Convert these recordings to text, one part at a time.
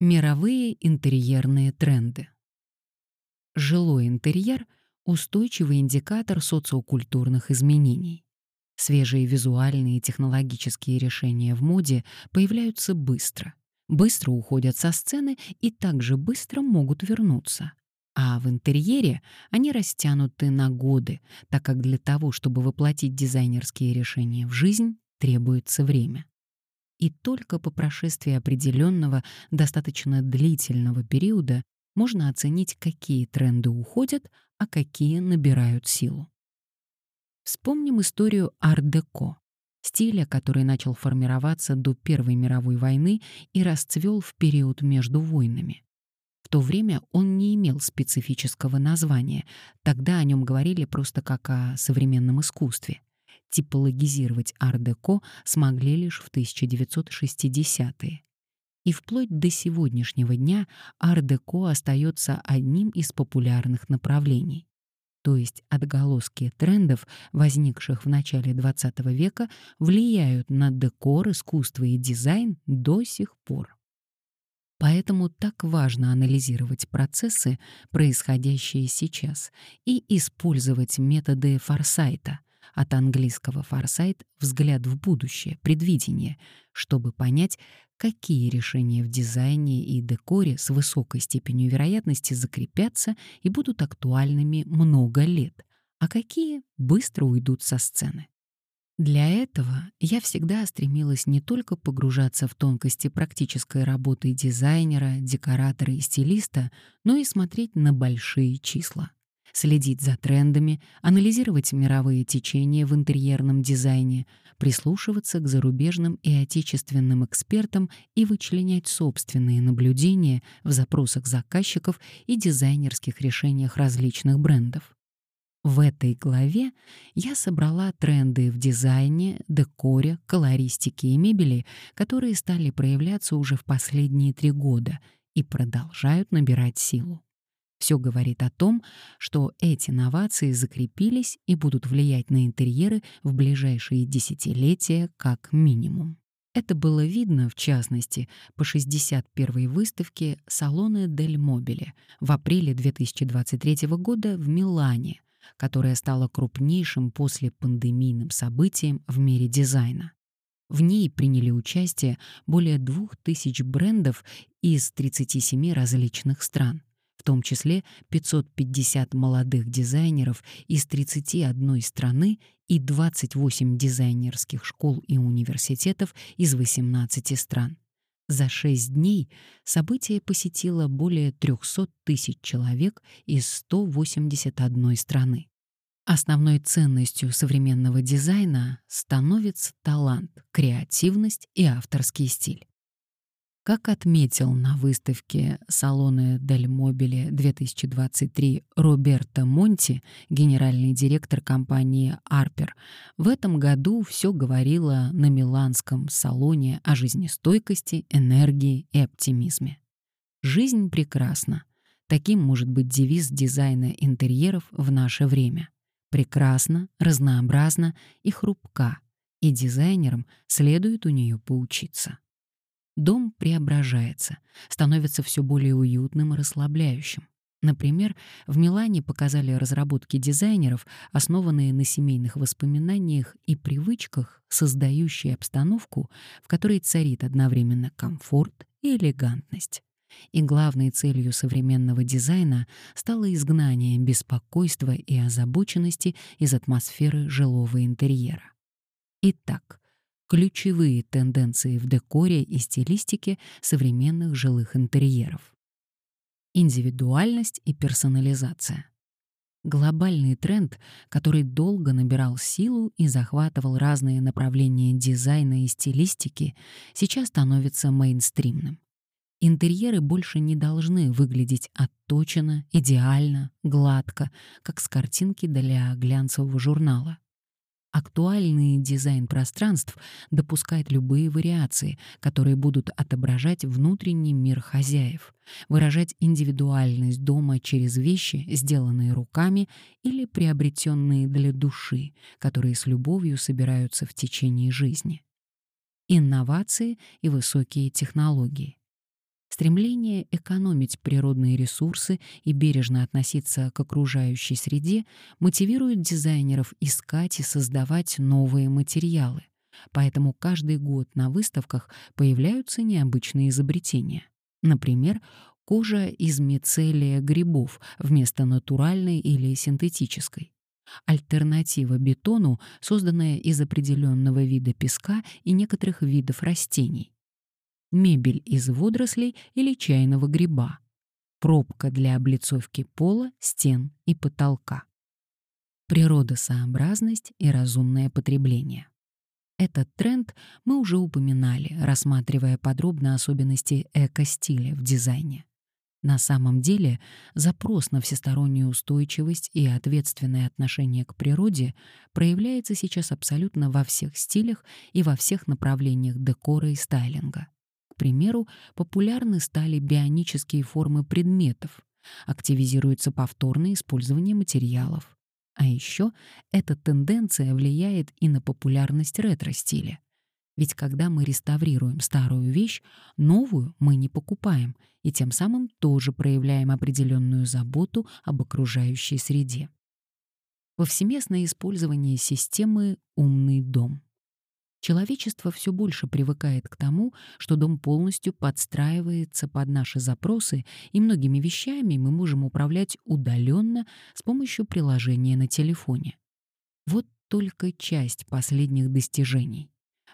Мировые интерьерные тренды. Жилой интерьер — устойчивый индикатор социокультурных изменений. Свежие визуальные и технологические решения в моде появляются быстро, быстро уходят со сцены и также быстро могут вернуться. А в интерьере они растянуты на годы, так как для того, чтобы воплотить дизайнерские решения в жизнь, требуется время и только по прошествии определенного, достаточно длительного периода можно оценить, какие тренды уходят, а какие набирают силу. Вспомним историю ар-деко, стиля, который начал формироваться до Первой мировой войны и расцвел в период между войнами. В то время он не имел специфического названия, тогда о нем говорили просто как о современном искусстве типологизировать ар-деко смогли лишь в 1960-е. И вплоть до сегодняшнего дня ар-деко остается одним из популярных направлений. То есть отголоски трендов, возникших в начале XX века, влияют на декор, искусство и дизайн до сих пор. Поэтому так важно анализировать процессы, происходящие сейчас, и использовать методы форсайта, от английского «форсайт» — взгляд в будущее, предвидение, чтобы понять, какие решения в дизайне и декоре с высокой степенью вероятности закрепятся и будут актуальными много лет, а какие быстро уйдут со сцены. Для этого я всегда стремилась не только погружаться в тонкости практической работы дизайнера, декоратора и стилиста, но и смотреть на большие числа следить за трендами, анализировать мировые течения в интерьерном дизайне, прислушиваться к зарубежным и отечественным экспертам и вычленять собственные наблюдения в запросах заказчиков и дизайнерских решениях различных брендов. В этой главе я собрала тренды в дизайне, декоре, колористике и мебели, которые стали проявляться уже в последние три года и продолжают набирать силу. Все говорит о том, что эти новации закрепились и будут влиять на интерьеры в ближайшие десятилетия как минимум. Это было видно, в частности, по 61-й выставке салона Дель Мобиле в апреле 2023 года в Милане, которая стала крупнейшим после пандемийным событием в мире дизайна. В ней приняли участие более 2000 брендов из 37 различных стран в том числе 550 молодых дизайнеров из 31 страны и 28 дизайнерских школ и университетов из 18 стран. За шесть дней событие посетило более 300 тысяч человек из 181 страны. Основной ценностью современного дизайна становится талант, креативность и авторский стиль. Как отметил на выставке салона Дель Мобиле 2023 Роберто Монти, генеральный директор компании Арпер, в этом году все говорило на миланском салоне о жизнестойкости, энергии и оптимизме. «Жизнь прекрасна». Таким может быть девиз дизайна интерьеров в наше время. Прекрасно, разнообразно и хрупка, и дизайнерам следует у нее поучиться. Дом преображается, становится все более уютным и расслабляющим. Например, в Милане показали разработки дизайнеров, основанные на семейных воспоминаниях и привычках, создающие обстановку, в которой царит одновременно комфорт и элегантность. И главной целью современного дизайна стало изгнание беспокойства и озабоченности из атмосферы жилого интерьера. Итак, ключевые тенденции в декоре и стилистике современных жилых интерьеров. Индивидуальность и персонализация. Глобальный тренд, который долго набирал силу и захватывал разные направления дизайна и стилистики, сейчас становится мейнстримным. Интерьеры больше не должны выглядеть отточенно, идеально, гладко, как с картинки для глянцевого журнала. Актуальный дизайн пространств допускает любые вариации, которые будут отображать внутренний мир хозяев, выражать индивидуальность дома через вещи, сделанные руками или приобретенные для души, которые с любовью собираются в течение жизни. Инновации и высокие технологии. Стремление экономить природные ресурсы и бережно относиться к окружающей среде мотивирует дизайнеров искать и создавать новые материалы. Поэтому каждый год на выставках появляются необычные изобретения. Например, кожа из мицелия грибов вместо натуральной или синтетической. Альтернатива бетону, созданная из определенного вида песка и некоторых видов растений мебель из водорослей или чайного гриба, пробка для облицовки пола, стен и потолка. Природосообразность и разумное потребление. Этот тренд мы уже упоминали, рассматривая подробно особенности эко-стиля в дизайне. На самом деле запрос на всестороннюю устойчивость и ответственное отношение к природе проявляется сейчас абсолютно во всех стилях и во всех направлениях декора и стайлинга примеру, популярны стали бионические формы предметов, активизируется повторное использование материалов. А еще эта тенденция влияет и на популярность ретро-стиля. Ведь когда мы реставрируем старую вещь, новую мы не покупаем, и тем самым тоже проявляем определенную заботу об окружающей среде. Повсеместное использование системы «умный дом». Человечество все больше привыкает к тому, что дом полностью подстраивается под наши запросы, и многими вещами мы можем управлять удаленно с помощью приложения на телефоне. Вот только часть последних достижений.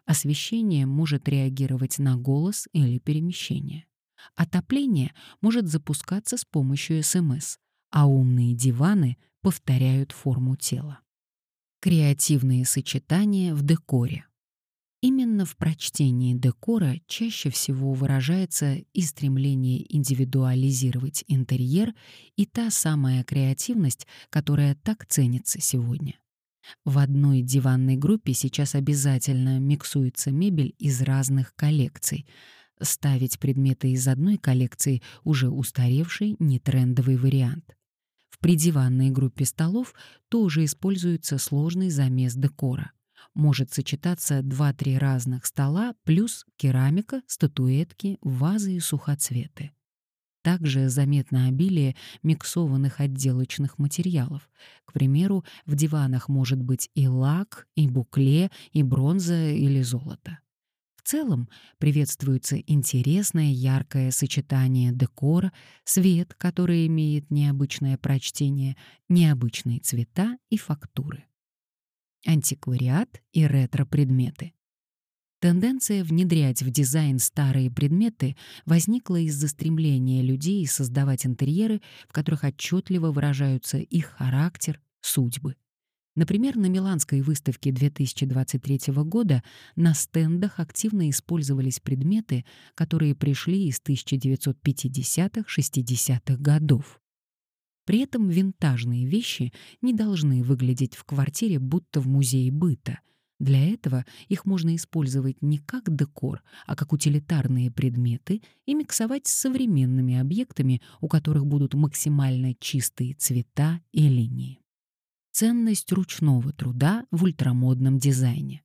Освещение может реагировать на голос или перемещение. Отопление может запускаться с помощью СМС, а умные диваны повторяют форму тела. Креативные сочетания в декоре. Именно в прочтении декора чаще всего выражается и стремление индивидуализировать интерьер, и та самая креативность, которая так ценится сегодня. В одной диванной группе сейчас обязательно миксуется мебель из разных коллекций. Ставить предметы из одной коллекции — уже устаревший, нетрендовый вариант. В придиванной группе столов тоже используется сложный замес декора может сочетаться 2-3 разных стола плюс керамика, статуэтки, вазы и сухоцветы. Также заметно обилие миксованных отделочных материалов. К примеру, в диванах может быть и лак, и букле, и бронза или золото. В целом приветствуется интересное яркое сочетание декора, свет, который имеет необычное прочтение, необычные цвета и фактуры антиквариат и ретро-предметы. Тенденция внедрять в дизайн старые предметы возникла из-за стремления людей создавать интерьеры, в которых отчетливо выражаются их характер, судьбы. Например, на Миланской выставке 2023 года на стендах активно использовались предметы, которые пришли из 1950-60-х годов. При этом винтажные вещи не должны выглядеть в квартире будто в музее быта. Для этого их можно использовать не как декор, а как утилитарные предметы и миксовать с современными объектами, у которых будут максимально чистые цвета и линии. Ценность ручного труда в ультрамодном дизайне.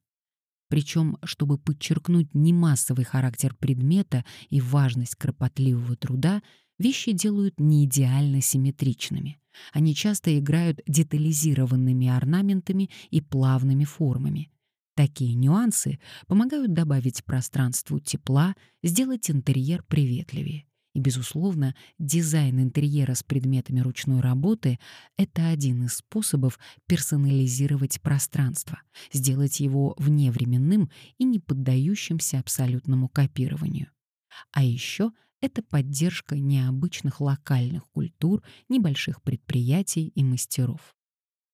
Причем, чтобы подчеркнуть немассовый характер предмета и важность кропотливого труда, вещи делают не идеально симметричными. Они часто играют детализированными орнаментами и плавными формами. Такие нюансы помогают добавить пространству тепла, сделать интерьер приветливее. И, безусловно, дизайн интерьера с предметами ручной работы — это один из способов персонализировать пространство, сделать его вневременным и не поддающимся абсолютному копированию. А еще — это поддержка необычных локальных культур, небольших предприятий и мастеров.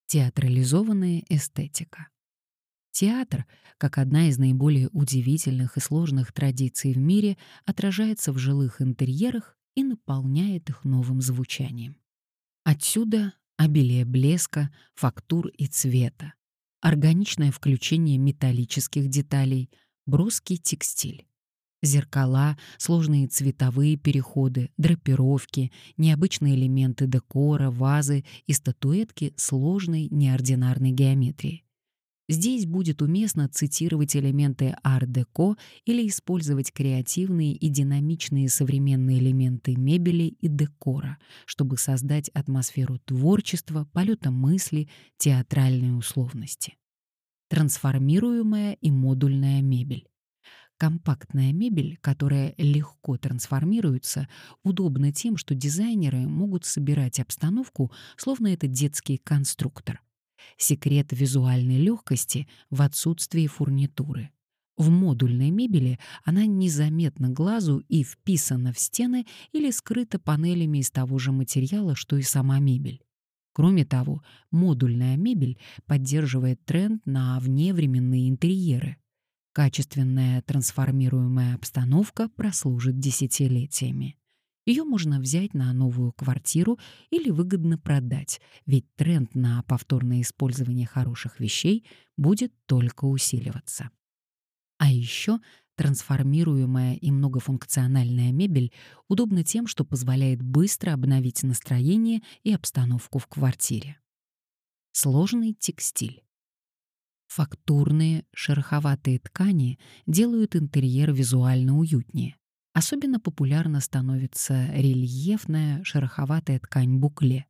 Театрализованная эстетика. Театр, как одна из наиболее удивительных и сложных традиций в мире, отражается в жилых интерьерах и наполняет их новым звучанием. Отсюда обилие блеска, фактур и цвета, органичное включение металлических деталей, броский текстиль. Зеркала, сложные цветовые переходы, драпировки, необычные элементы декора, вазы и статуэтки сложной неординарной геометрии. Здесь будет уместно цитировать элементы ар-деко или использовать креативные и динамичные современные элементы мебели и декора, чтобы создать атмосферу творчества, полета мысли, театральной условности. Трансформируемая и модульная мебель. Компактная мебель, которая легко трансформируется, удобна тем, что дизайнеры могут собирать обстановку, словно это детский конструктор. Секрет визуальной легкости в отсутствии фурнитуры. В модульной мебели она незаметна глазу и вписана в стены или скрыта панелями из того же материала, что и сама мебель. Кроме того, модульная мебель поддерживает тренд на вневременные интерьеры. Качественная трансформируемая обстановка прослужит десятилетиями. Ее можно взять на новую квартиру или выгодно продать, ведь тренд на повторное использование хороших вещей будет только усиливаться. А еще трансформируемая и многофункциональная мебель удобна тем, что позволяет быстро обновить настроение и обстановку в квартире. Сложный текстиль. Фактурные, шероховатые ткани делают интерьер визуально уютнее. Особенно популярна становится рельефная шероховатая ткань букле.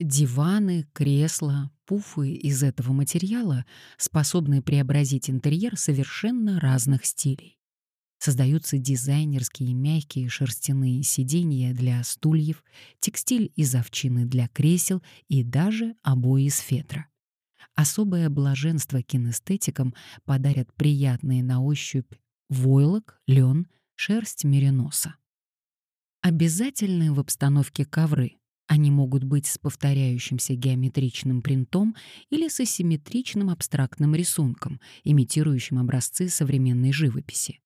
Диваны, кресла, пуфы из этого материала способны преобразить интерьер совершенно разных стилей. Создаются дизайнерские мягкие шерстяные сиденья для стульев, текстиль из овчины для кресел и даже обои из фетра. Особое блаженство кинестетикам подарят приятные на ощупь войлок, лен, шерсть мериноса. Обязательны в обстановке ковры. Они могут быть с повторяющимся геометричным принтом или с асимметричным абстрактным рисунком, имитирующим образцы современной живописи.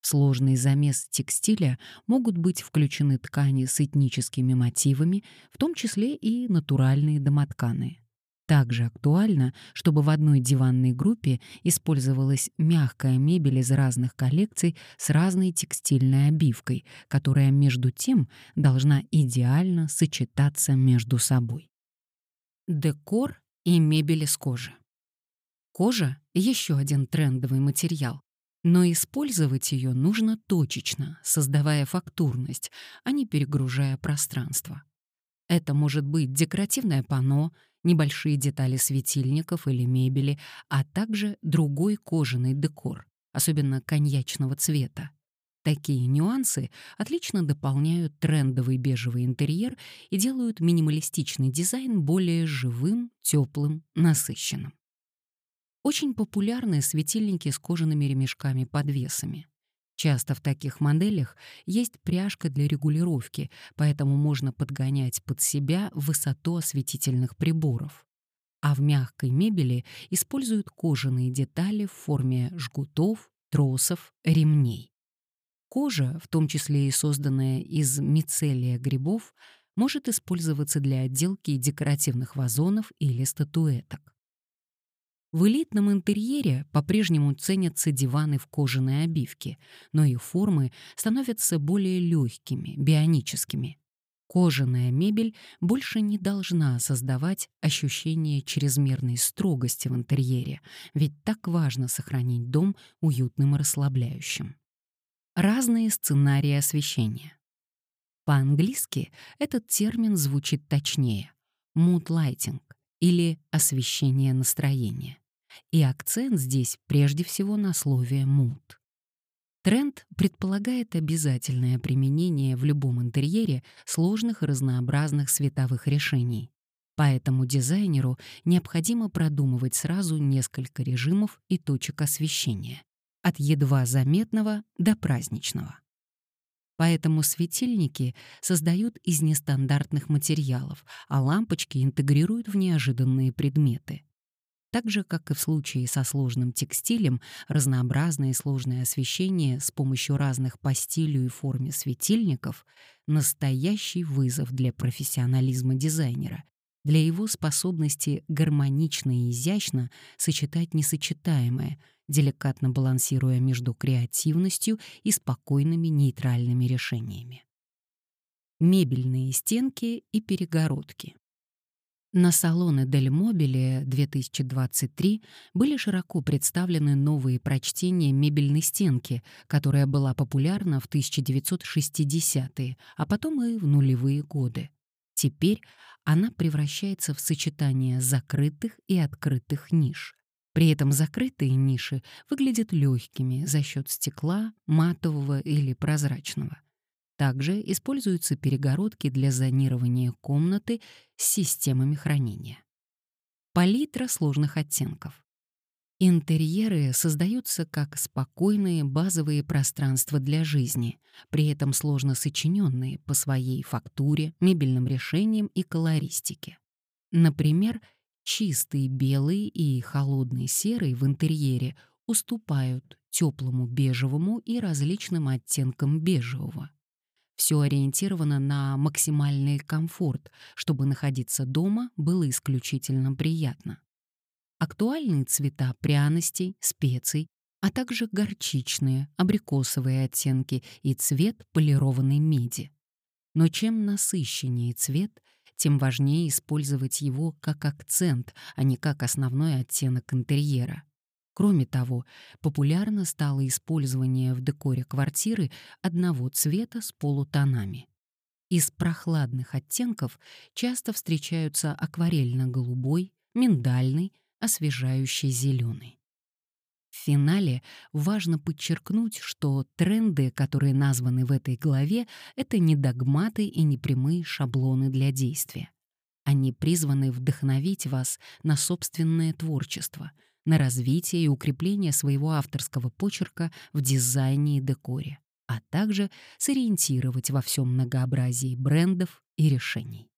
В сложный замес текстиля могут быть включены ткани с этническими мотивами, в том числе и натуральные домотканые. Также актуально, чтобы в одной диванной группе использовалась мягкая мебель из разных коллекций с разной текстильной обивкой, которая между тем должна идеально сочетаться между собой. Декор и мебель из кожи. Кожа — еще один трендовый материал, но использовать ее нужно точечно, создавая фактурность, а не перегружая пространство. Это может быть декоративное панно, небольшие детали светильников или мебели, а также другой кожаный декор, особенно коньячного цвета. Такие нюансы отлично дополняют трендовый бежевый интерьер и делают минималистичный дизайн более живым, теплым, насыщенным. Очень популярны светильники с кожаными ремешками-подвесами. Часто в таких моделях есть пряжка для регулировки, поэтому можно подгонять под себя высоту осветительных приборов. А в мягкой мебели используют кожаные детали в форме жгутов, тросов, ремней. Кожа, в том числе и созданная из мицелия грибов, может использоваться для отделки декоративных вазонов или статуэток. В элитном интерьере по-прежнему ценятся диваны в кожаной обивке, но их формы становятся более легкими, бионическими. Кожаная мебель больше не должна создавать ощущение чрезмерной строгости в интерьере, ведь так важно сохранить дом уютным и расслабляющим. Разные сценарии освещения. По-английски этот термин звучит точнее — mood lighting, или освещение настроения. И акцент здесь прежде всего на слове «mood». Тренд предполагает обязательное применение в любом интерьере сложных и разнообразных световых решений. Поэтому дизайнеру необходимо продумывать сразу несколько режимов и точек освещения, от едва заметного до праздничного. Поэтому светильники создают из нестандартных материалов, а лампочки интегрируют в неожиданные предметы. Так же, как и в случае со сложным текстилем, разнообразное и сложное освещение с помощью разных по стилю и форме светильников — настоящий вызов для профессионализма дизайнера, для его способности гармонично и изящно сочетать несочетаемое — деликатно балансируя между креативностью и спокойными нейтральными решениями. Мебельные стенки и перегородки. На салоны Дель Мобиле 2023 были широко представлены новые прочтения мебельной стенки, которая была популярна в 1960-е, а потом и в нулевые годы. Теперь она превращается в сочетание закрытых и открытых ниш. При этом закрытые ниши выглядят легкими за счет стекла, матового или прозрачного. Также используются перегородки для зонирования комнаты с системами хранения. Палитра сложных оттенков. Интерьеры создаются как спокойные базовые пространства для жизни, при этом сложно сочиненные по своей фактуре, мебельным решениям и колористике. Например, чистый белый и холодный серый в интерьере уступают теплому бежевому и различным оттенкам бежевого. Все ориентировано на максимальный комфорт, чтобы находиться дома было исключительно приятно. Актуальные цвета пряностей, специй, а также горчичные, абрикосовые оттенки и цвет полированной меди. Но чем насыщеннее цвет, тем важнее использовать его как акцент, а не как основной оттенок интерьера. Кроме того, популярно стало использование в декоре квартиры одного цвета с полутонами. Из прохладных оттенков часто встречаются акварельно-голубой, миндальный, освежающий зеленый. В финале важно подчеркнуть, что тренды, которые названы в этой главе, это не догматы и не прямые шаблоны для действия. Они призваны вдохновить вас на собственное творчество — на развитие и укрепление своего авторского почерка в дизайне и декоре, а также сориентировать во всем многообразии брендов и решений.